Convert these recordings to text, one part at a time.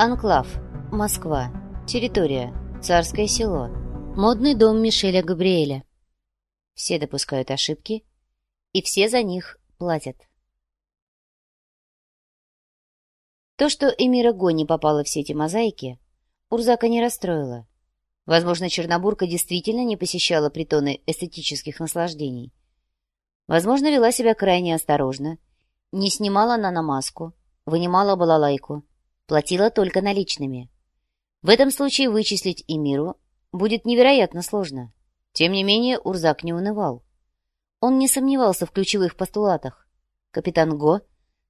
Анклав. Москва. Территория. Царское село. Модный дом Мишеля Габриэля. Все допускают ошибки, и все за них платят. То, что Эмира Го не попала в сети мозаики, Урзака не расстроило. Возможно, Чернобурка действительно не посещала притоны эстетических наслаждений. Возможно, вела себя крайне осторожно, не снимала на маску, вынимала балалайку, платила только наличными. В этом случае вычислить Эмиру будет невероятно сложно. Тем не менее, Урзак не унывал. Он не сомневался в ключевых постулатах. Капитан Го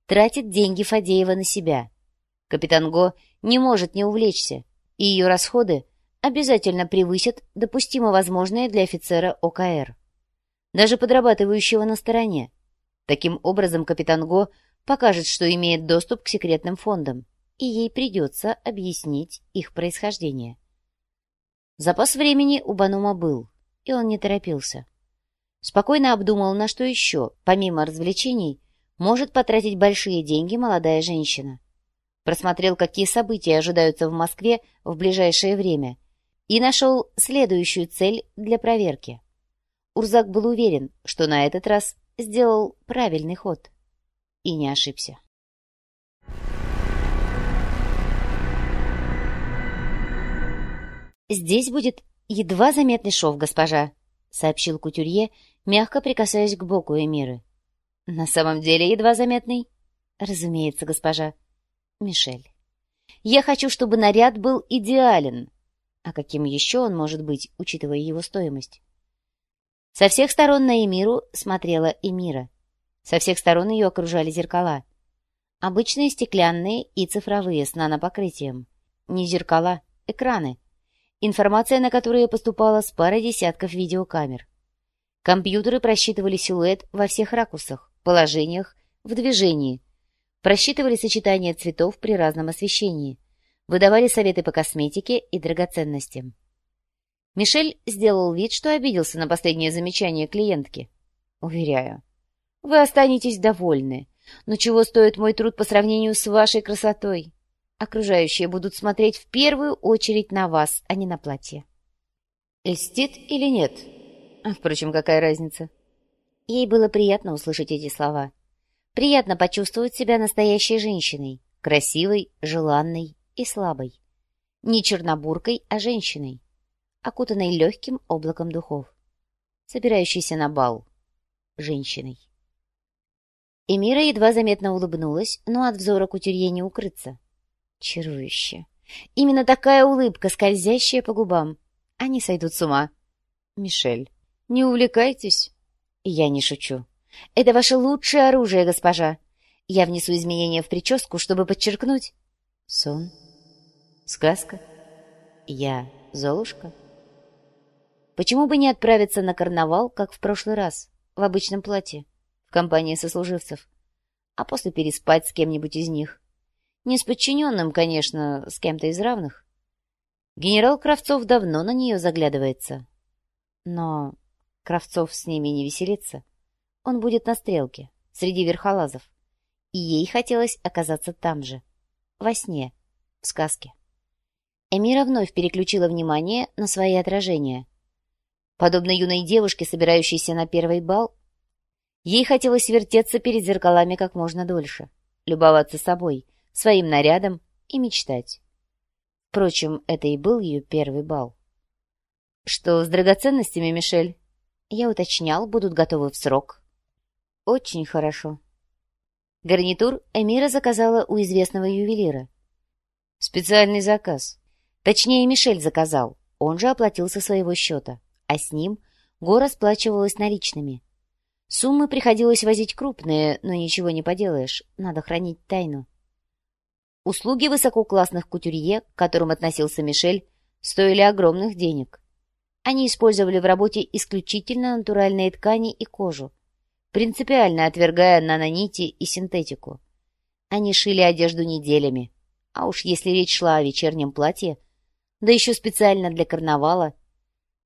тратит деньги Фадеева на себя. Капитан Го не может не увлечься, и ее расходы обязательно превысят допустимо возможное для офицера ОКР, даже подрабатывающего на стороне. Таким образом, капитан Го покажет, что имеет доступ к секретным фондам, и ей придется объяснить их происхождение. Запас времени у Банума был, и он не торопился. Спокойно обдумал, на что еще, помимо развлечений, может потратить большие деньги молодая женщина. Просмотрел, какие события ожидаются в Москве в ближайшее время, и нашел следующую цель для проверки. Урзак был уверен, что на этот раз сделал правильный ход. И не ошибся. «Здесь будет едва заметный шов, госпожа», — сообщил кутюрье, мягко прикасаясь к боку Эмиры. «На самом деле едва заметный?» «Разумеется, госпожа». «Мишель, я хочу, чтобы наряд был идеален. А каким еще он может быть, учитывая его стоимость?» Со всех сторон на Эмиру смотрела Эмира. Со всех сторон ее окружали зеркала. Обычные стеклянные и цифровые с нанопокрытием. Не зеркала, экраны — информация на которые поступала с пары десятков видеокамер. Компьютеры просчитывали силуэт во всех ракурсах, положениях, в движении, просчитывали сочетание цветов при разном освещении, выдавали советы по косметике и драгоценностям. Мишель сделал вид, что обиделся на последнее замечание клиентки. «Уверяю, вы останетесь довольны, но чего стоит мой труд по сравнению с вашей красотой?» Окружающие будут смотреть в первую очередь на вас, а не на платье. Льстит или нет? Впрочем, какая разница? Ей было приятно услышать эти слова. Приятно почувствовать себя настоящей женщиной, красивой, желанной и слабой. Не чернобуркой, а женщиной, окутанной легким облаком духов, собирающейся на бал, женщиной. Эмира едва заметно улыбнулась, но от взора кутюрье не укрыться. Чарующе. Именно такая улыбка, скользящая по губам. Они сойдут с ума. Мишель, не увлекайтесь. Я не шучу. Это ваше лучшее оружие, госпожа. Я внесу изменения в прическу, чтобы подчеркнуть. Сон. Сказка. Я Золушка. Почему бы не отправиться на карнавал, как в прошлый раз, в обычном платье, в компании сослуживцев, а после переспать с кем-нибудь из них? Не с подчиненным, конечно, с кем-то из равных. Генерал Кравцов давно на нее заглядывается. Но Кравцов с ними не веселится. Он будет на стрелке, среди верхолазов. И ей хотелось оказаться там же, во сне, в сказке. Эмира вновь переключила внимание на свои отражения. Подобно юной девушке, собирающейся на первый бал, ей хотелось вертеться перед зеркалами как можно дольше, любоваться собой — своим нарядом и мечтать. Впрочем, это и был ее первый бал. «Что с драгоценностями, Мишель?» Я уточнял, будут готовы в срок. «Очень хорошо». Гарнитур Эмира заказала у известного ювелира. «Специальный заказ. Точнее, Мишель заказал. Он же оплатил со своего счета. А с ним Го расплачивалась наличными. Суммы приходилось возить крупные, но ничего не поделаешь, надо хранить тайну. Услуги высококлассных кутюрье, к которым относился Мишель, стоили огромных денег. Они использовали в работе исключительно натуральные ткани и кожу, принципиально отвергая нанонити и синтетику. Они шили одежду неделями, а уж если речь шла о вечернем платье, да еще специально для карнавала,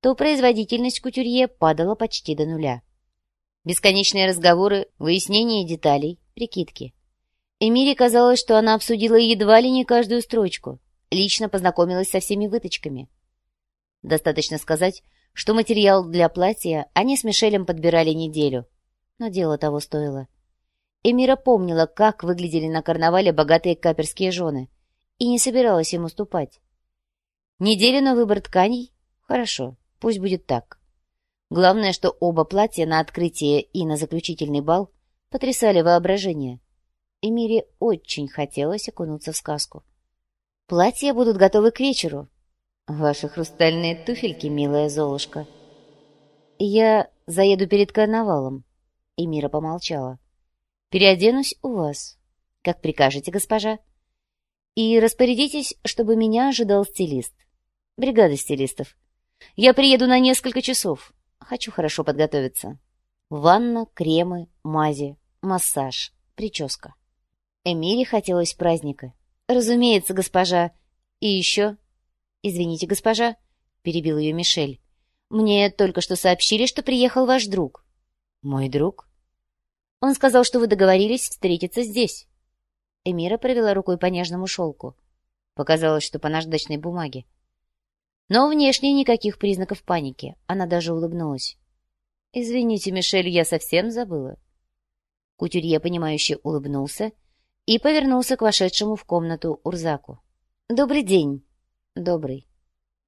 то производительность кутюрье падала почти до нуля. Бесконечные разговоры, выяснение деталей, прикидки. Эмире казалось, что она обсудила едва ли не каждую строчку, лично познакомилась со всеми выточками. Достаточно сказать, что материал для платья они с Мишелем подбирали неделю, но дело того стоило. Эмира помнила, как выглядели на карнавале богатые каперские жены, и не собиралась им уступать. Неделю на выбор тканей? Хорошо, пусть будет так. Главное, что оба платья на открытие и на заключительный бал потрясали воображение. Эмире очень хотелось окунуться в сказку. Платья будут готовы к вечеру. Ваши хрустальные туфельки, милая Золушка. Я заеду перед карнавалом. Эмира помолчала. Переоденусь у вас. Как прикажете, госпожа. И распорядитесь, чтобы меня ожидал стилист. Бригада стилистов. Я приеду на несколько часов. Хочу хорошо подготовиться. Ванна, кремы, мази, массаж, прическа. Эмире хотелось праздника. Разумеется, госпожа. И еще... Извините, госпожа, перебил ее Мишель. Мне только что сообщили, что приехал ваш друг. Мой друг? Он сказал, что вы договорились встретиться здесь. Эмира провела рукой по нежному шелку. Показалось, что по наждачной бумаге. Но внешне никаких признаков паники. Она даже улыбнулась. «Извините, Мишель, я совсем забыла». Кутюрье, понимающе улыбнулся и повернулся к вошедшему в комнату Урзаку. «Добрый день». «Добрый».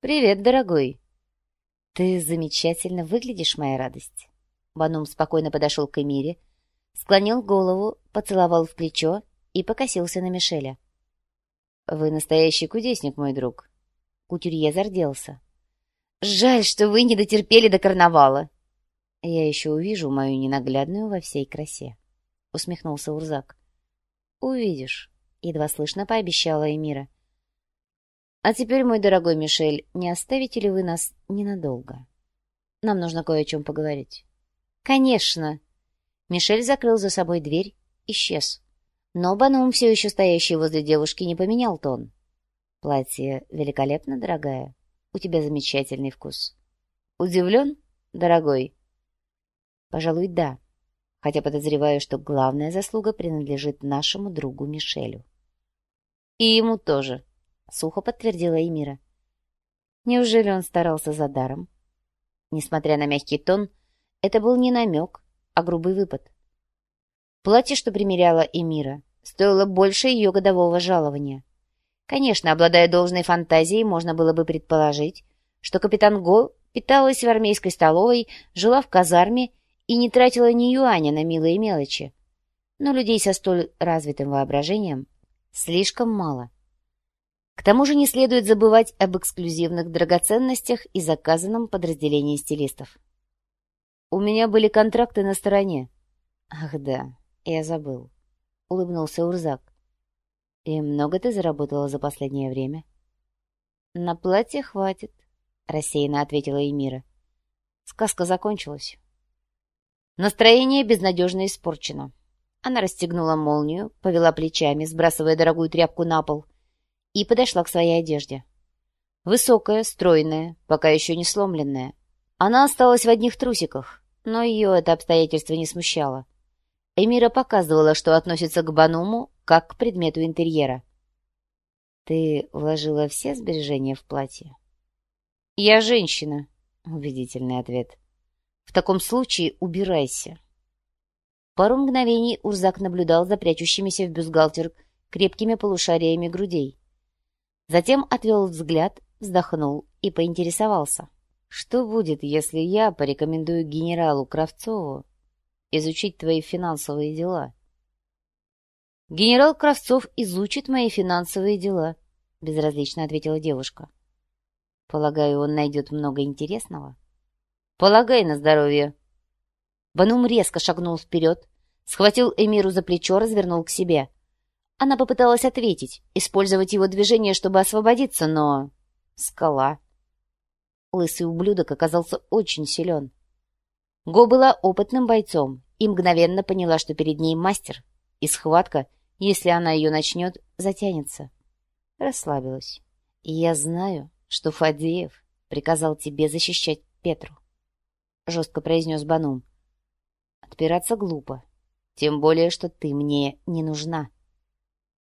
«Привет, дорогой». «Ты замечательно выглядишь, моя радость». Банум спокойно подошел к Эмире, склонил голову, поцеловал в плечо и покосился на Мишеля. «Вы настоящий кудесник, мой друг». Кутюрье зарделся. «Жаль, что вы не дотерпели до карнавала». «Я еще увижу мою ненаглядную во всей красе», — усмехнулся Урзак. «Увидишь», — едва слышно пообещала Эмира. «А теперь, мой дорогой Мишель, не оставите ли вы нас ненадолго? Нам нужно кое о чем поговорить». «Конечно!» Мишель закрыл за собой дверь, исчез. Но Банум, все еще стоящий возле девушки, не поменял тон. «Платье великолепно, дорогая. У тебя замечательный вкус». «Удивлен, дорогой?» «Пожалуй, да. Хотя подозреваю, что главная заслуга принадлежит нашему другу Мишелю». «И ему тоже», — сухо подтвердила Эмира. «Неужели он старался за даром?» Несмотря на мягкий тон, это был не намек, а грубый выпад. Платье, что примеряла Эмира, стоило больше ее годового жалования. Конечно, обладая должной фантазией, можно было бы предположить, что капитан Го питалась в армейской столовой, жила в казарме и не тратила ни юаня на милые мелочи. Но людей со столь развитым воображением слишком мало. К тому же не следует забывать об эксклюзивных драгоценностях и заказанном подразделении стилистов. У меня были контракты на стороне. Ах да, я забыл. Улыбнулся Урзак. И много ты заработала за последнее время? На платье хватит, рассеянно ответила Эмира. Сказка закончилась. Настроение безнадежно испорчено. Она расстегнула молнию, повела плечами, сбрасывая дорогую тряпку на пол, и подошла к своей одежде. Высокая, стройная, пока еще не сломленная. Она осталась в одних трусиках, но ее это обстоятельство не смущало. Эмира показывала, что относится к Бануму как к предмету интерьера. «Ты вложила все сбережения в платье?» «Я женщина», — убедительный ответ. «В таком случае убирайся». Пару мгновений Урзак наблюдал за прячущимися в бюстгальтер крепкими полушариями грудей. Затем отвел взгляд, вздохнул и поинтересовался. Что будет, если я порекомендую генералу Кравцову изучить твои финансовые дела? Генерал Кравцов изучит мои финансовые дела, безразлично ответила девушка. Полагаю, он найдет много интересного. Полагай на здоровье. Банум резко шагнул вперед, схватил Эмиру за плечо, развернул к себе. Она попыталась ответить, использовать его движение, чтобы освободиться, но... Скала. Лысый ублюдок оказался очень силен. Го была опытным бойцом и мгновенно поняла, что перед ней мастер, и схватка, если она ее начнет, затянется. Расслабилась. Я знаю, что Фадеев приказал тебе защищать Петру. Жестко произнес Банум. Отпираться глупо. Тем более, что ты мне не нужна.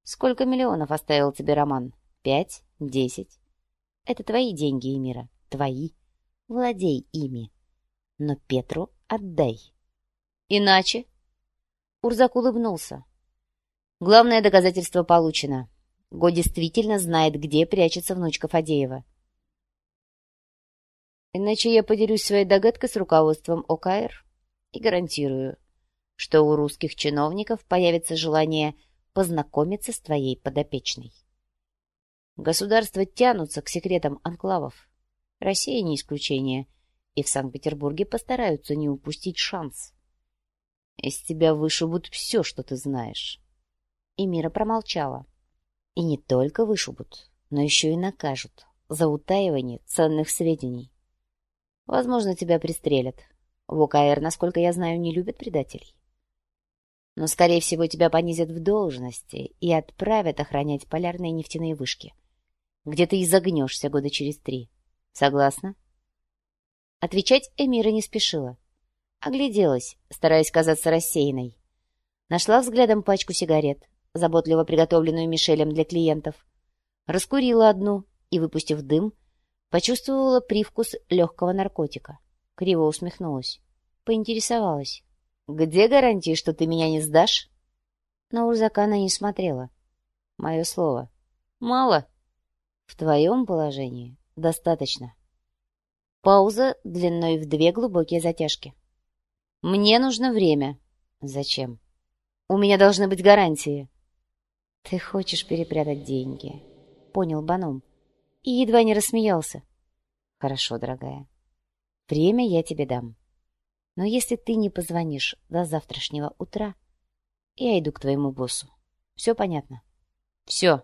Сколько миллионов оставил тебе Роман? Пять? Десять? Это твои деньги, Эмира, твои. Владей ими. Но Петру отдай. Иначе? Урзак улыбнулся. Главное доказательство получено. Го действительно знает, где прячется внучка Фадеева. Иначе я поделюсь своей догадкой с руководством ОКР и гарантирую, что у русских чиновников появится желание познакомиться с твоей подопечной. Государства тянутся к секретам анклавов. Россия не исключение, и в Санкт-Петербурге постараются не упустить шанс. Из тебя вышибут все, что ты знаешь. И Мира промолчала. И не только вышибут, но еще и накажут за утаивание ценных сведений. Возможно, тебя пристрелят. В ОКР, насколько я знаю, не любят предателей. Но, скорее всего, тебя понизят в должности и отправят охранять полярные нефтяные вышки, где ты и загнешься года через три. Согласна? Отвечать Эмира не спешила. Огляделась, стараясь казаться рассеянной. Нашла взглядом пачку сигарет, заботливо приготовленную Мишелем для клиентов. Раскурила одну и, выпустив дым, почувствовала привкус легкого наркотика. Криво усмехнулась. Поинтересовалась. «Где гарантии, что ты меня не сдашь?» На Урзака она не смотрела. Мое слово. «Мало?» «В твоем положении достаточно». Пауза длиной в две глубокие затяжки. «Мне нужно время». «Зачем?» «У меня должны быть гарантии». «Ты хочешь перепрятать деньги», — понял Баном. И едва не рассмеялся. «Хорошо, дорогая. Время я тебе дам. Но если ты не позвонишь до завтрашнего утра, я иду к твоему боссу. Все понятно?» «Все».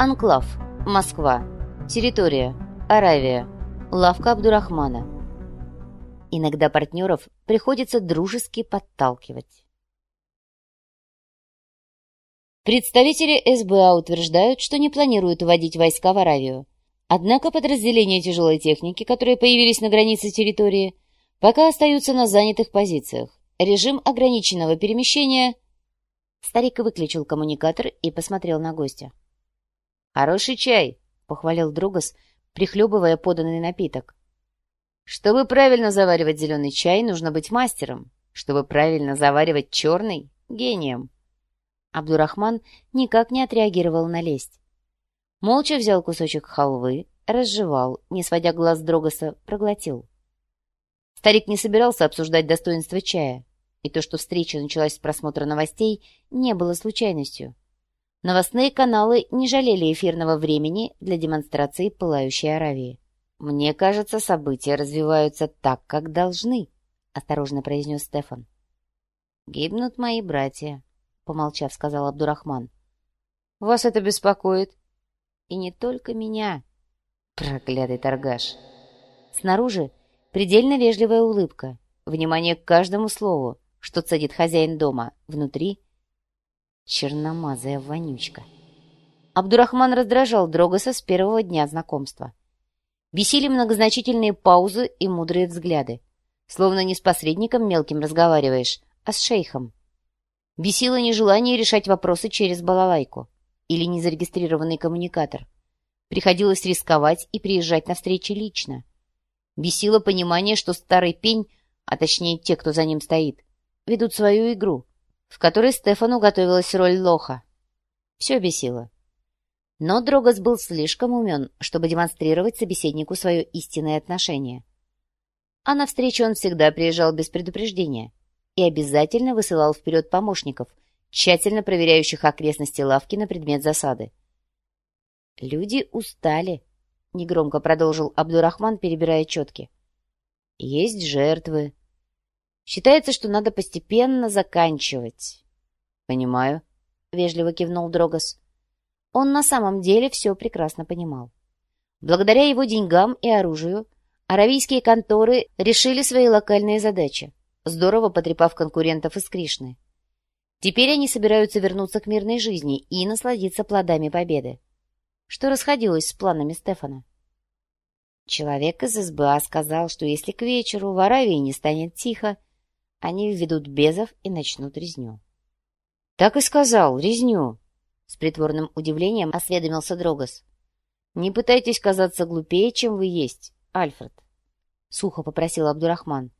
Анклав. Москва. Территория. Аравия. Лавка Абдурахмана. Иногда партнеров приходится дружески подталкивать. Представители СБА утверждают, что не планируют вводить войска в Аравию. Однако подразделения тяжелой техники, которые появились на границе территории, пока остаются на занятых позициях. Режим ограниченного перемещения... Старик выключил коммуникатор и посмотрел на гостя. «Хороший чай», — похвалил Другас, прихлебывая поданный напиток. «Чтобы правильно заваривать зеленый чай, нужно быть мастером. Чтобы правильно заваривать черный — гением». Абдурахман никак не отреагировал на лесть. Молча взял кусочек халвы, разжевал, не сводя глаз Дрогоса, проглотил. Старик не собирался обсуждать достоинство чая, и то, что встреча началась с просмотра новостей, не было случайностью. Новостные каналы не жалели эфирного времени для демонстрации пылающей Аравии. «Мне кажется, события развиваются так, как должны», — осторожно произнес Стефан. «Гибнут мои братья», — помолчав, сказал Абдурахман. «Вас это беспокоит?» «И не только меня». Проклятый торгаш. Снаружи предельно вежливая улыбка, внимание к каждому слову, что цедит хозяин дома, внутри — Черномазая вонючка. Абдурахман раздражал Дрогоса с первого дня знакомства. Бесили многозначительные паузы и мудрые взгляды. Словно не с посредником мелким разговариваешь, а с шейхом. Бесило нежелание решать вопросы через балалайку или незарегистрированный коммуникатор. Приходилось рисковать и приезжать на встречи лично. Бесило понимание, что старый пень, а точнее те, кто за ним стоит, ведут свою игру, в которой Стефану готовилась роль лоха. Все бесило. Но Дрогос был слишком умен, чтобы демонстрировать собеседнику свое истинное отношение. А на встречу он всегда приезжал без предупреждения и обязательно высылал вперед помощников, тщательно проверяющих окрестности лавки на предмет засады. «Люди устали», — негромко продолжил Абдурахман, перебирая четки. «Есть жертвы, Считается, что надо постепенно заканчивать. Понимаю, вежливо кивнул Дрогос. Он на самом деле все прекрасно понимал. Благодаря его деньгам и оружию аравийские конторы решили свои локальные задачи, здорово потрепав конкурентов из Кришны. Теперь они собираются вернуться к мирной жизни и насладиться плодами победы, что расходилось с планами Стефана. Человек из СБА сказал, что если к вечеру в Аравии не станет тихо, они введут безов и начнут резню. — Так и сказал, резню! — с притворным удивлением осведомился Дрогос. — Не пытайтесь казаться глупее, чем вы есть, Альфред, — сухо попросил Абдурахман. —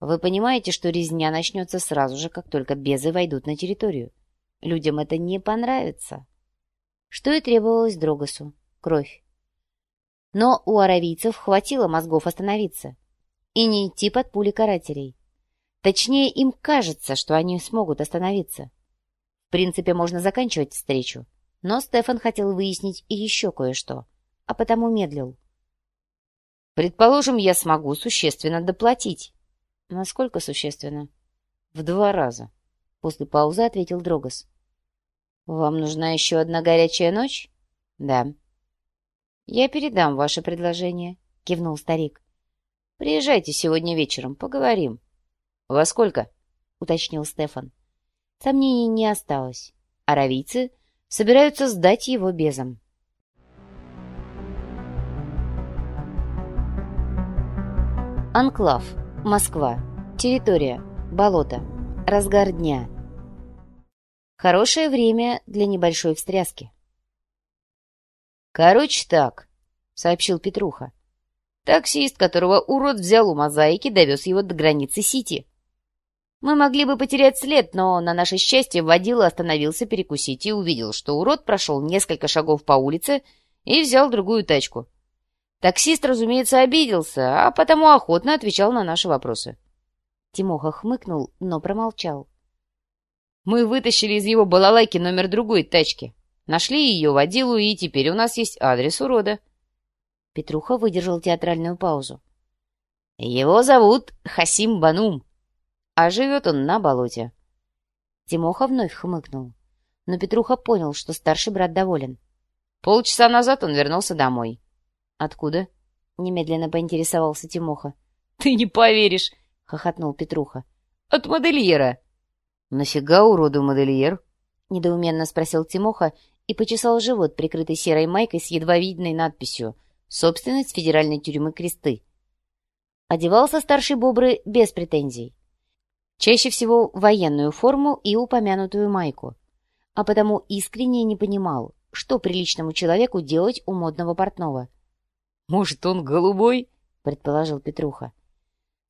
Вы понимаете, что резня начнется сразу же, как только безы войдут на территорию. Людям это не понравится. Что и требовалось Дрогосу — кровь. Но у аравийцев хватило мозгов остановиться и не идти под пули карателей. Точнее, им кажется, что они смогут остановиться. В принципе, можно заканчивать встречу, но Стефан хотел выяснить и еще кое-что, а потому медлил. «Предположим, я смогу существенно доплатить». «Насколько существенно?» «В два раза», — после паузы ответил Дрогос. «Вам нужна еще одна горячая ночь?» «Да». «Я передам ваше предложение», — кивнул старик. «Приезжайте сегодня вечером, поговорим». «Во сколько?» — уточнил Стефан. Сомнений не осталось. Аравийцы собираются сдать его безам. Анклав. Москва. Территория. Болото. Разгар дня. Хорошее время для небольшой встряски. «Короче так», — сообщил Петруха. «Таксист, которого урод взял у мозаики, довез его до границы Сити. Мы могли бы потерять след, но, на наше счастье, водила остановился перекусить и увидел, что урод прошел несколько шагов по улице и взял другую тачку. Таксист, разумеется, обиделся, а потому охотно отвечал на наши вопросы». Тимоха хмыкнул, но промолчал. «Мы вытащили из его балалайки номер другой тачки». Нашли ее водилу, и теперь у нас есть адрес урода. Петруха выдержал театральную паузу. Его зовут Хасим Банум, а живет он на болоте. Тимоха вновь хмыкнул, но Петруха понял, что старший брат доволен. Полчаса назад он вернулся домой. «Откуда?» — немедленно поинтересовался Тимоха. «Ты не поверишь!» — хохотнул Петруха. «От модельера!» «Нафига уроду модельер?» — недоуменно спросил Тимоха и почесал живот, прикрытый серой майкой с едва видной надписью «Собственность федеральной тюрьмы Кресты». Одевался старший Бобры без претензий. Чаще всего военную форму и упомянутую майку, а потому искренне не понимал, что приличному человеку делать у модного портного. «Может, он голубой?» — предположил Петруха.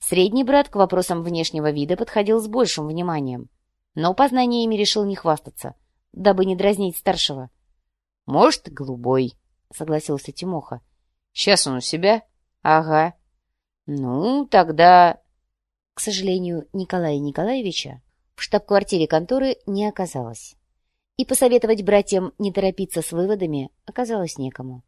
Средний брат к вопросам внешнего вида подходил с большим вниманием, но познаниями решил не хвастаться — дабы не дразнить старшего. — Может, голубой, — согласился Тимоха. — Сейчас он у себя? — Ага. — Ну, тогда... К сожалению, Николая Николаевича в штаб-квартире конторы не оказалось. И посоветовать братьям не торопиться с выводами оказалось некому. —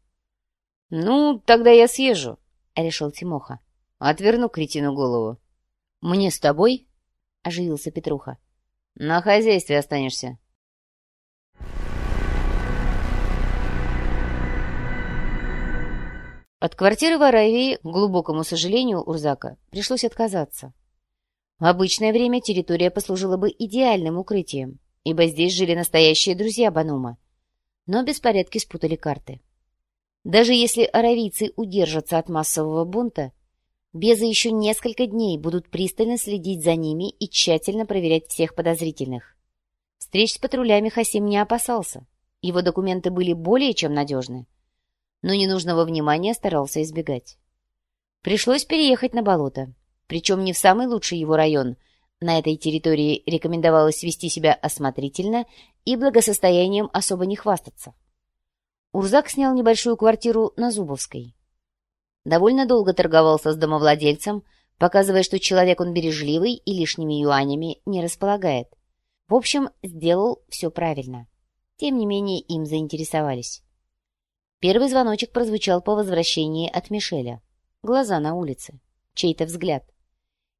Ну, тогда я съезжу, — решил Тимоха. — Отверну кретину голову. — Мне с тобой? — оживился Петруха. — На хозяйстве останешься. От квартиры в Аравии, к глубокому сожалению Урзака, пришлось отказаться. В обычное время территория послужила бы идеальным укрытием, ибо здесь жили настоящие друзья Банума. Но беспорядки спутали карты. Даже если аравийцы удержатся от массового бунта, Безы еще несколько дней будут пристально следить за ними и тщательно проверять всех подозрительных. Встреч с патрулями Хасим не опасался. Его документы были более чем надежны но ненужного внимания старался избегать. Пришлось переехать на болото, причем не в самый лучший его район. На этой территории рекомендовалось вести себя осмотрительно и благосостоянием особо не хвастаться. Урзак снял небольшую квартиру на Зубовской. Довольно долго торговался с домовладельцем, показывая, что человек он бережливый и лишними юанями не располагает. В общем, сделал все правильно. Тем не менее, им заинтересовались. Первый звоночек прозвучал по возвращении от Мишеля. Глаза на улице. Чей-то взгляд.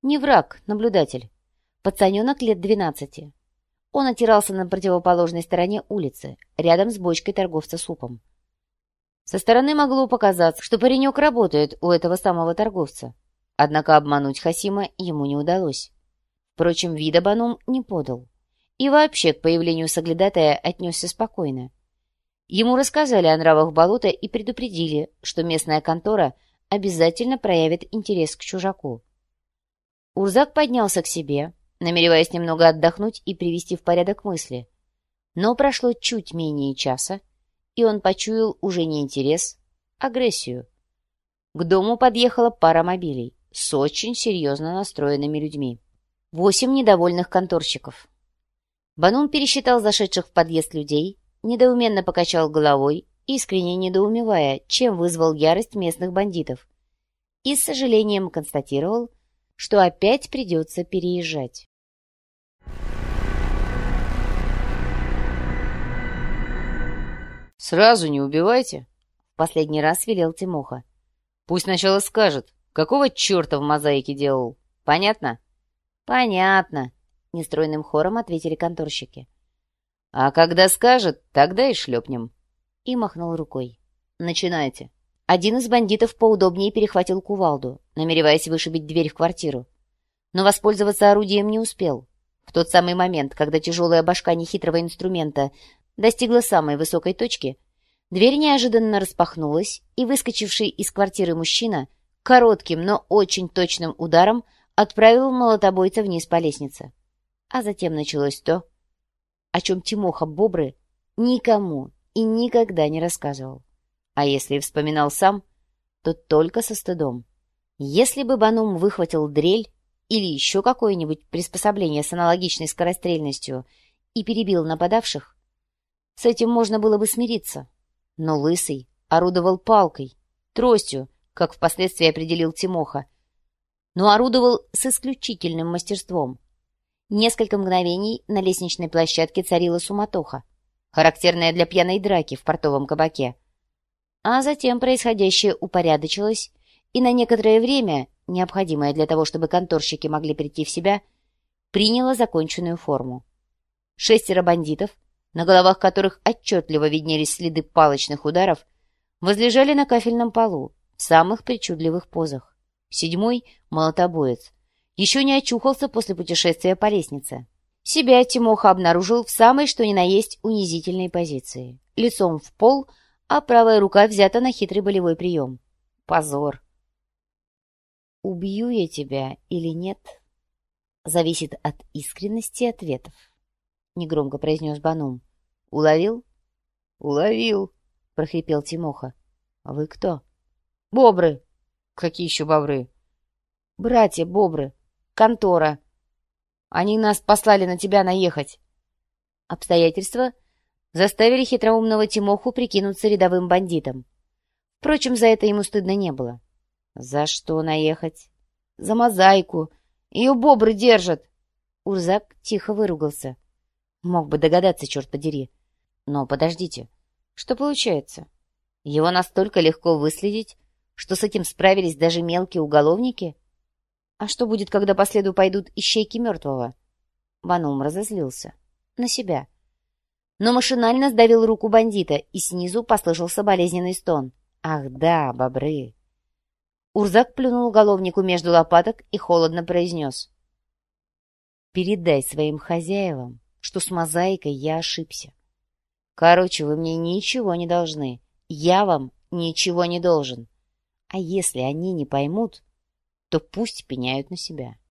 Не враг, наблюдатель. Пацаненок лет двенадцати. Он отирался на противоположной стороне улицы, рядом с бочкой торговца супом. Со стороны могло показаться, что паренек работает у этого самого торговца. Однако обмануть Хасима ему не удалось. Впрочем, вида Банум не подал. И вообще к появлению соглядатая отнесся спокойно. Ему рассказали о нравах болота и предупредили, что местная контора обязательно проявит интерес к чужаку. Урзак поднялся к себе, намереваясь немного отдохнуть и привести в порядок мысли. Но прошло чуть менее часа, и он почуял уже не интерес, агрессию. К дому подъехала пара мобилей с очень серьезно настроенными людьми. Восемь недовольных конторщиков. Банун пересчитал зашедших в подъезд людей, недоуменно покачал головой, искренне недоумевая, чем вызвал ярость местных бандитов, и с сожалением констатировал, что опять придется переезжать. «Сразу не убивайте», — в последний раз велел Тимоха. «Пусть сначала скажет, какого черта в мозаике делал. Понятно?» «Понятно», — нестройным хором ответили конторщики. «А когда скажет, тогда и шлепнем». И махнул рукой. «Начинайте». Один из бандитов поудобнее перехватил кувалду, намереваясь вышибить дверь в квартиру. Но воспользоваться орудием не успел. В тот самый момент, когда тяжелая башка нехитрого инструмента достигла самой высокой точки, дверь неожиданно распахнулась, и выскочивший из квартиры мужчина коротким, но очень точным ударом отправил молотобойца вниз по лестнице. А затем началось то, о чем Тимоха Бобры никому и никогда не рассказывал. А если и вспоминал сам, то только со стыдом. Если бы Банум выхватил дрель или еще какое-нибудь приспособление с аналогичной скорострельностью и перебил нападавших, с этим можно было бы смириться. Но Лысый орудовал палкой, тростью, как впоследствии определил Тимоха, но орудовал с исключительным мастерством. Несколько мгновений на лестничной площадке царила суматоха, характерная для пьяной драки в портовом кабаке. А затем происходящее упорядочилось, и на некоторое время, необходимое для того, чтобы конторщики могли прийти в себя, приняло законченную форму. Шестеро бандитов, на головах которых отчетливо виднелись следы палочных ударов, возлежали на кафельном полу в самых причудливых позах. Седьмой — молотобоец. Еще не очухался после путешествия по лестнице. Себя Тимоха обнаружил в самой что ни на есть унизительной позиции. Лицом в пол, а правая рука взята на хитрый болевой прием. Позор. «Убью я тебя или нет?» Зависит от искренности ответов. Негромко произнес Банум. «Уловил?» «Уловил», — прохрипел Тимоха. «Вы кто?» «Бобры», Какие еще бобры? Братья бобры. Контора. Они нас послали на тебя наехать. Обстоятельства заставили хитроумного Тимоху прикинуться рядовым бандитом. Впрочем, за это ему стыдно не было. За что наехать? За мозаику. Ее бобры держат. Урзак тихо выругался. Мог бы догадаться, черт подери. Но подождите, что получается? Его настолько легко выследить, что с этим справились даже мелкие уголовники? А что будет, когда по следу пойдут ищейки мертвого? Банум разозлился. На себя. Но машинально сдавил руку бандита, и снизу послышался болезненный стон. «Ах да, бобры!» Урзак плюнул уголовнику между лопаток и холодно произнес. «Передай своим хозяевам, что с мозаикой я ошибся. Короче, вы мне ничего не должны. Я вам ничего не должен. А если они не поймут, то пусть пеняют на себя.